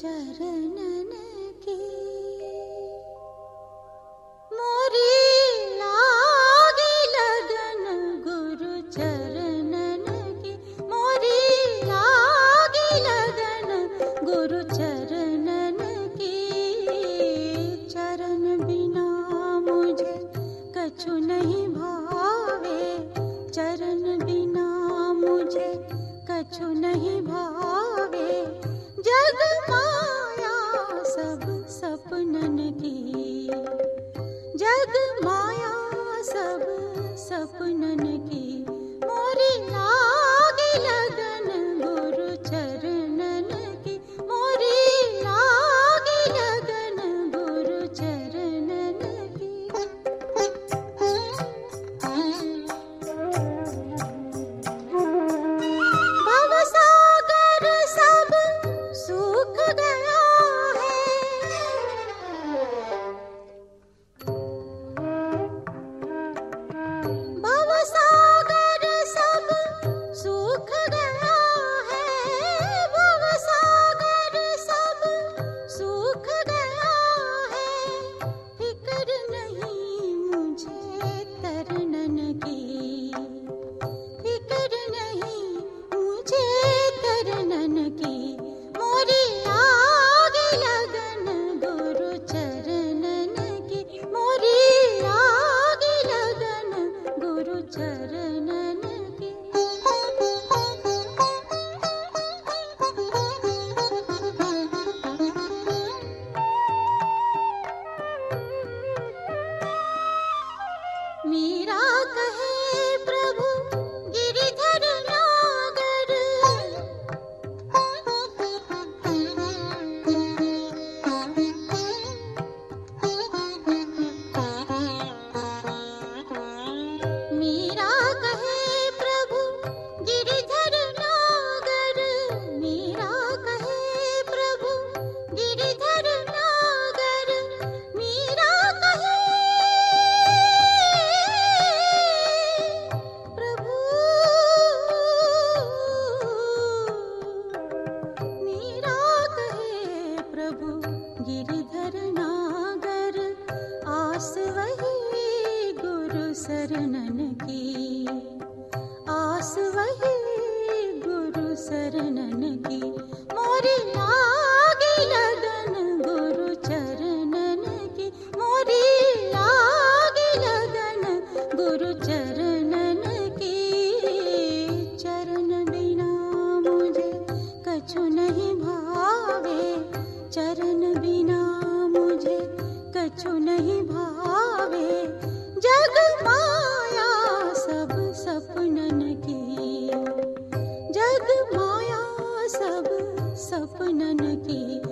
चरणन के। मोरे लागे लगन गुरु चरणन के। चरनी लागे लगन गुरु चरणन के। चरण बिना मुझे कछु नहीं भावे। चरण बिना मुझे कछु नहीं भावे। सपनन की मोरी लागे लग। प्रभु गिरिधर नागर आस वही गुरु शरणन की। आस वही गुरु शरणन की। कछु नहीं भावे। जग माया सब सपनन की। जग माया सब सपनन की।